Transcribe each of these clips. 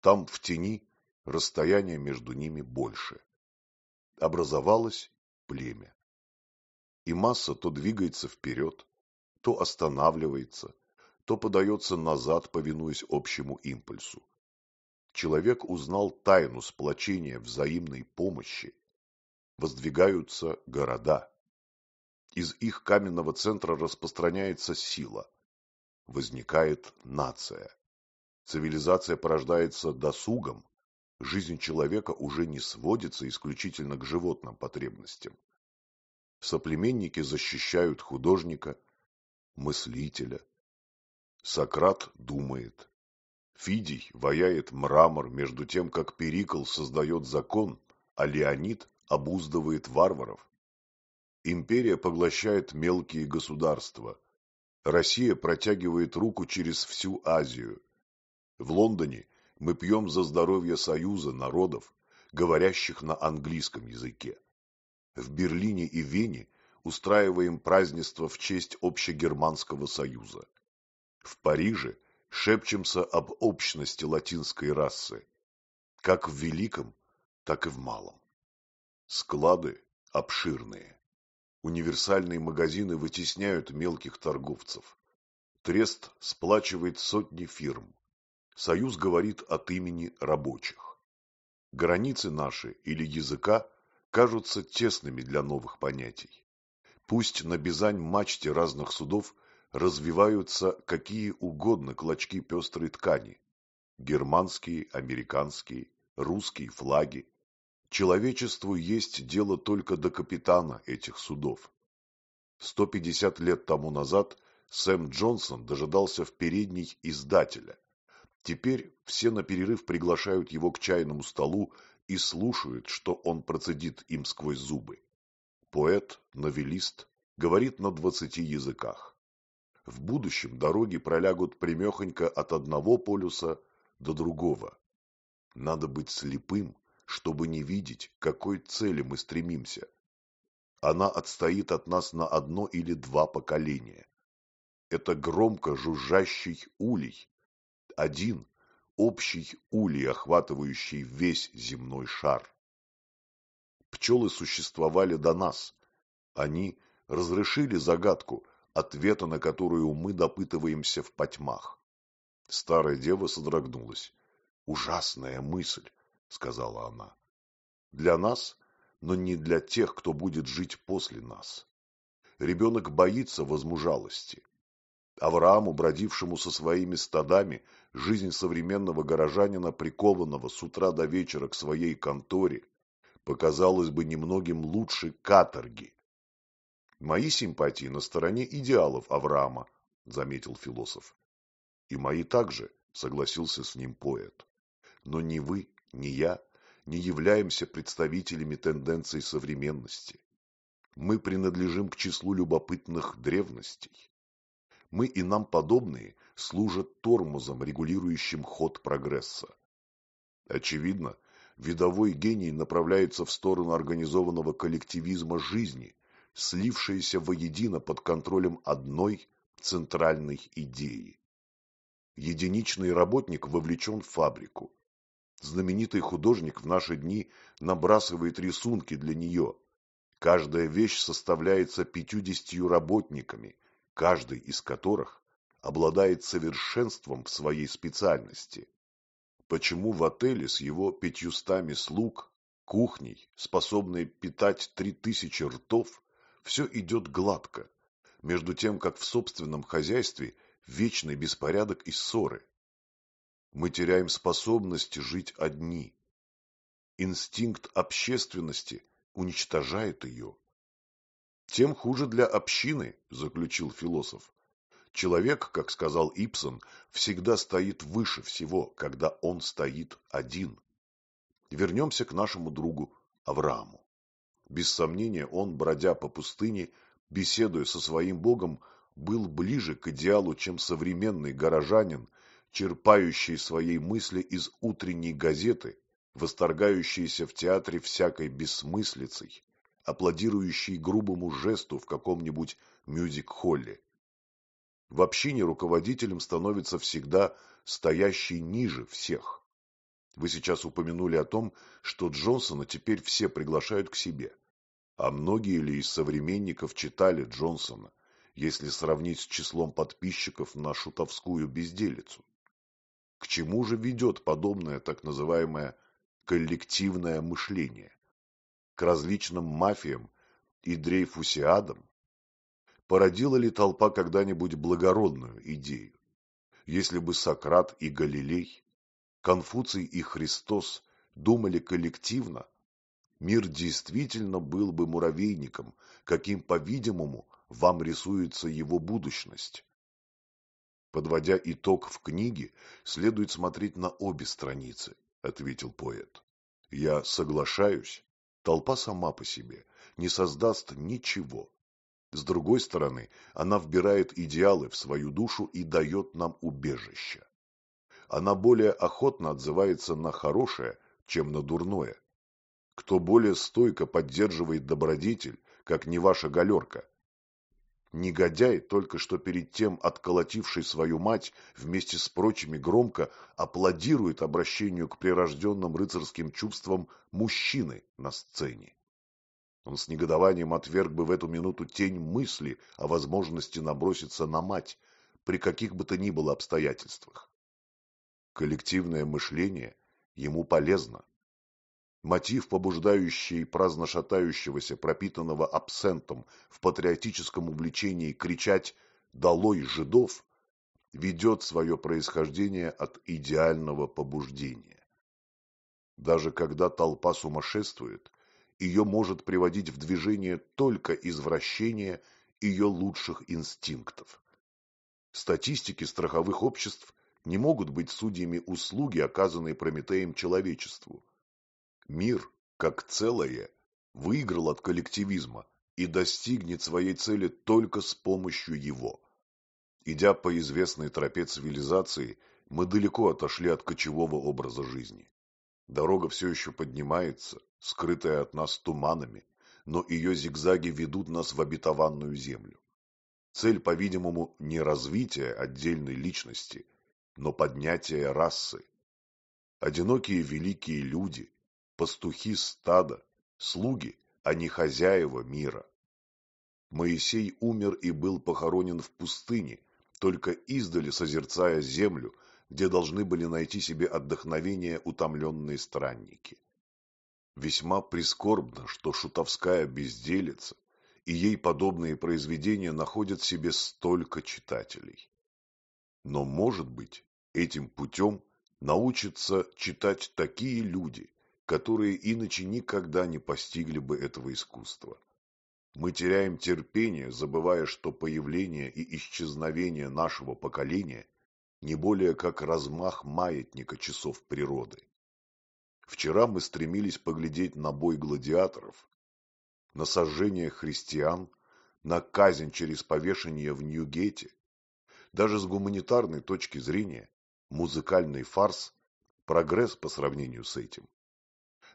Там, в тени, расстояние между ними больше. Образовалось племя. И масса то двигается вперед, то останавливается, то подается назад, повинуясь общему импульсу. Человек узнал тайну сплочения взаимной помощи. Воздвигаются города. Из их каменного центра распространяется сила. Возникает нация. Цивилизация порождается досугом. Жизнь человека уже не сводится исключительно к животным потребностям. Соплеменники защищают художника, мыслителя. Сократ думает. Фидий ваяет мрамор между тем, как Перикл создает закон, а Леонид обуздывает варваров. Империя поглощает мелкие государства. Россия протягивает руку через всю Азию. В Лондоне мы пьем за здоровье союза народов, говорящих на английском языке. В Берлине и Вене устраиваем празднество в честь общегерманского союза. В Париже шепчемся об общности латинской расы, как в великом, так и в малом. Склады обширные. Универсальные магазины вытесняют мелких торговцев. Трест сплачивает сотни фирм. Союз говорит от имени рабочих. Границы наши или языка кажутся тесными для новых понятий. Пусть на бизань-мачте разных судов развиваются какие угодно клочки пестрой ткани. Германские, американские, русские флаги, Человечеству есть дело только до капитана этих судов. 150 лет тому назад Сэм Джонсон дожидался в передней издателя. Теперь все на перерыв приглашают его к чайному столу и слушают, что он процедит им сквозь зубы. Поэт, новелист, говорит на двадцати языках. В будущем дороги пролягут примехонько от одного полюса до другого. Надо быть слепым, чтобы не видеть, к какой цели мы стремимся. Она отстоит от нас на одно или два поколения. Это громко жужжащий улей. Один общий улей, охватывающий весь земной шар. Пчелы существовали до нас. Они разрешили загадку, ответа на которую мы допытываемся в потьмах. Старая дева содрогнулась. Ужасная мысль. — сказала она. «Для нас, но не для тех, кто будет жить после нас. Ребенок боится возмужалости. Аврааму, бродившему со своими стадами, жизнь современного горожанина, прикованного с утра до вечера к своей конторе, показалась бы немногим лучше каторги. Мои симпатии на стороне идеалов Авраама, заметил философ. И мои также, согласился с ним поэт. Но ни вы, ни я не являемся представителями тенденций современности. Мы принадлежим к числу любопытных древностей. Мы и нам подобные служат тормозом, регулирующим ход прогресса. Очевидно, видовой гений направляется в сторону организованного коллективизма жизни, слившейся воедино под контролем одной центральной идеи. Единичный работник вовлечен в фабрику, Знаменитый художник в наши дни набрасывает рисунки для нее. Каждая вещь составляется пятьюдесятью работниками, каждый из которых обладает совершенством в своей специальности. Почему в отеле с его пятьюстами слуг, кухней, способной питать три тысячи ртов, все идет гладко, между тем, как в собственном хозяйстве вечный беспорядок и ссоры? мы теряем способность жить одни. Инстинкт общественности уничтожает ее. Тем хуже для общины, заключил философ. Человек, как сказал Ипсон, всегда стоит выше всего, когда он стоит один. Вернемся к нашему другу Аврааму. Без сомнения, он, бродя по пустыне, беседуя со своим Богом, был ближе к идеалу, чем современный горожанин, черпающий своей мысли из утренней газеты, восторгающийся в театре всякой бессмыслицей, аплодирующий грубому жесту в каком-нибудь мюзик-холле. В общине руководителем становится всегда стоящий ниже всех. Вы сейчас упомянули о том, что Джонсона теперь все приглашают к себе. А многие ли из современников читали Джонсона, если сравнить с числом подписчиков на шутовскую безделицу? К чему же ведет подобное так называемое коллективное мышление? К различным мафиям и дрейфусиадам? Породила ли толпа когда-нибудь благородную идею? Если бы Сократ и Галилей, Конфуций и Христос думали коллективно, мир действительно был бы муравейником, каким, по-видимому, вам рисуется его будущность. Подводя итог в книге, следует смотреть на обе страницы, ответил поэт. Я соглашаюсь, толпа сама по себе не создаст ничего. С другой стороны, она вбирает идеалы в свою душу и дает нам убежище. Она более охотно отзывается на хорошее, чем на дурное. Кто более стойко поддерживает добродетель, как не ваша галерка, Негодяй, только что перед тем отколотивший свою мать, вместе с прочими громко аплодирует обращению к прирожденным рыцарским чувствам мужчины на сцене. Он с негодованием отверг бы в эту минуту тень мысли о возможности наброситься на мать при каких бы то ни было обстоятельствах. Коллективное мышление ему полезно, Мотив, побуждающий праздно шатающегося, пропитанного абсентом в патриотическом увлечении кричать «Долой жидов!» ведет свое происхождение от идеального побуждения. Даже когда толпа сумасшествует, ее может приводить в движение только извращение ее лучших инстинктов. Статистики страховых обществ не могут быть судьями услуги, оказанной Прометеем человечеству. Мир, как целое, выиграл от коллективизма и достигнет своей цели только с помощью его. Идя по известной тропе цивилизации, мы далеко отошли от кочевого образа жизни. Дорога все еще поднимается, скрытая от нас туманами, но ее зигзаги ведут нас в обетованную землю. Цель, по-видимому, не развитие отдельной личности, но поднятие расы. Одинокие великие люди, пастухи стада, слуги, а не хозяева мира. Моисей умер и был похоронен в пустыне, только издали созерцая землю, где должны были найти себе отдохновение утомленные странники. Весьма прискорбно, что шутовская безделица и ей подобные произведения находят себе столько читателей. Но, может быть, этим путем научатся читать такие люди, которые иначе никогда не постигли бы этого искусства. Мы теряем терпение, забывая, что появление и исчезновение нашего поколения не более как размах маятника часов природы. Вчера мы стремились поглядеть на бой гладиаторов, на сожжение христиан, на казнь через повешение в Нью-Гете. Даже с гуманитарной точки зрения музыкальный фарс – прогресс по сравнению с этим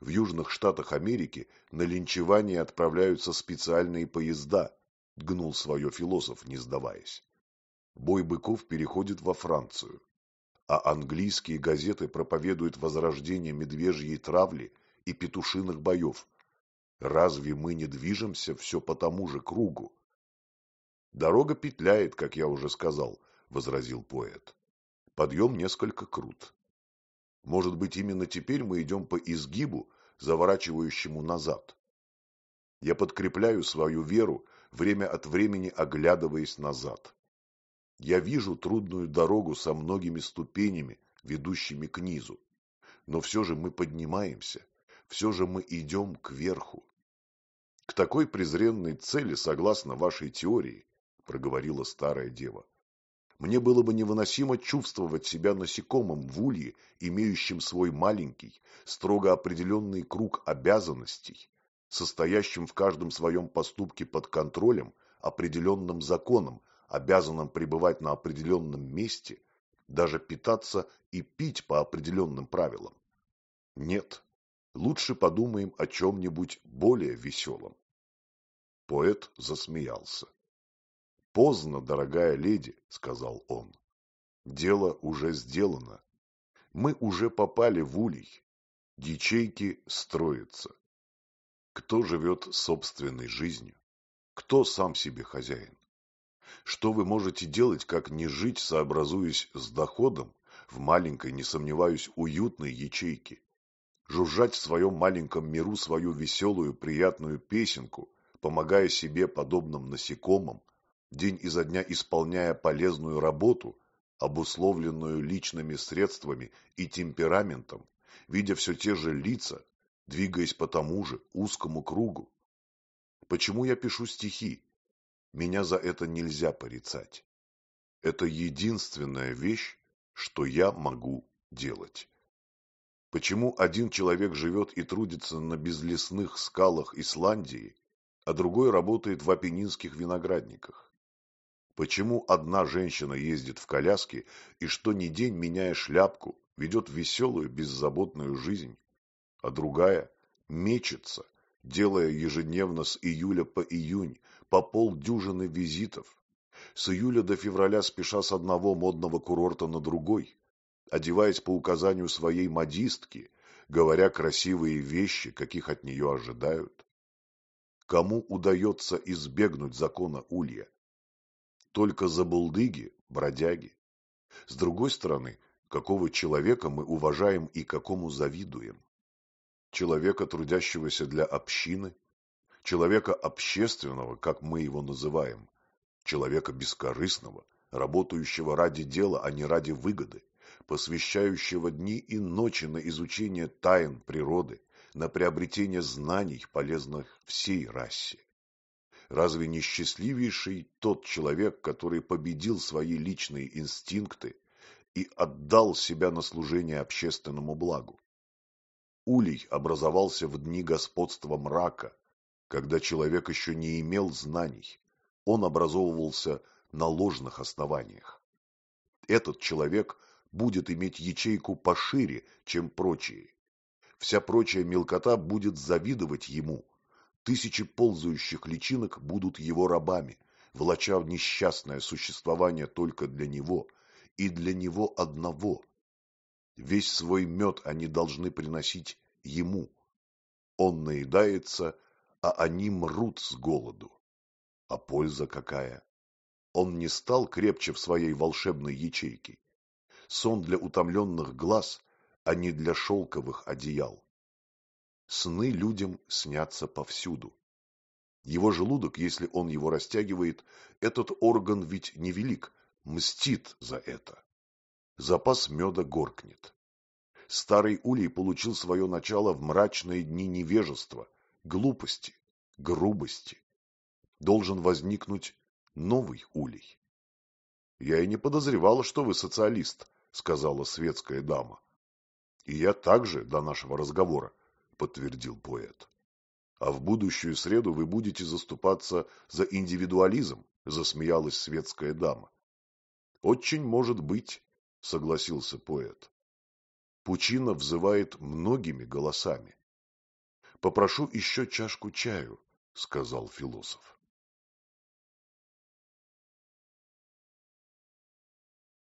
в Южных Штатах Америки на линчевание отправляются специальные поезда, гнул свое философ, не сдаваясь. Бой быков переходит во Францию, а английские газеты проповедуют возрождение медвежьей травли и петушиных боев. Разве мы не движемся все по тому же кругу? Дорога петляет, как я уже сказал, возразил поэт. Подъем несколько крут. Может быть, именно теперь мы идем по изгибу, заворачивающему назад. Я подкрепляю свою веру, время от времени оглядываясь назад. Я вижу трудную дорогу со многими ступенями, ведущими к низу. Но все же мы поднимаемся, все же мы идем к верху. К такой презренной цели, согласно вашей теории, проговорила старая дева, мне было бы невыносимо чувствовать себя насекомым в улье, имеющим свой маленький, строго определенный круг обязанностей, состоящим в каждом своем поступке под контролем, определенным законом, обязанным пребывать на определенном месте, даже питаться и пить по определенным правилам. Нет, лучше подумаем о чем-нибудь более веселом. Поэт засмеялся. «Поздно, дорогая леди», — сказал он. «Дело уже сделано. Мы уже попали в улей. Ячейки строятся. Кто живет собственной жизнью? Кто сам себе хозяин? Что вы можете делать, как не жить, сообразуясь с доходом в маленькой, не сомневаюсь, уютной ячейке? Жужжать в своем маленьком миру свою веселую, приятную песенку, помогая себе подобным насекомым, день изо дня исполняя полезную работу, обусловленную личными средствами и темпераментом, видя все те же лица, двигаясь по тому же узкому кругу. Почему я пишу стихи? Меня за это нельзя порицать. Это единственная вещь, что я могу делать. Почему один человек живет и трудится на безлесных скалах Исландии, а другой работает в апеннинских виноградниках? Почему одна женщина ездит в коляске и что ни день, меняя шляпку, ведет веселую, беззаботную жизнь, а другая мечется, делая ежедневно с июля по июнь по полдюжины визитов, с июля до февраля спеша с одного модного курорта на другой, одеваясь по указанию своей модистки, говоря красивые вещи, каких от нее ожидают. Кому удается избегнуть закона улья? Только забулдыги, бродяги. С другой стороны, какого человека мы уважаем и какому завидуем? человека, трудящегося для общины, человека общественного, как мы его называем, человека бескорыстного, работающего ради дела, а не ради выгоды, посвящающего дни и ночи на изучение тайн природы, на приобретение знаний, полезных всей расе. Разве не счастливейший тот человек, который победил свои личные инстинкты и отдал себя на служение общественному благу? Улей образовался в дни господства мрака, когда человек еще не имел знаний. Он образовывался на ложных основаниях. Этот человек будет иметь ячейку пошире, чем прочие. Вся прочая мелкота будет завидовать ему. Тысячи ползающих личинок будут его рабами, влача в несчастное существование только для него и для него одного, Весь свой мед они должны приносить ему. Он наедается, а они мрут с голоду. А польза какая? Он не стал крепче в своей волшебной ячейке. Сон для утомленных глаз, а не для шелковых одеял. Сны людям снятся повсюду. Его желудок, если он его растягивает, этот орган ведь невелик, мстит за это запас меда горкнет. Старый улей получил свое начало в мрачные дни невежества, глупости, грубости. Должен возникнуть новый улей. «Я и не подозревала, что вы социалист», — сказала светская дама. «И я также до нашего разговора», — подтвердил поэт. «А в будущую среду вы будете заступаться за индивидуализм», — засмеялась светская дама. «Очень может быть», — согласился поэт. Пучина взывает многими голосами. «Попрошу еще чашку чаю», — сказал философ.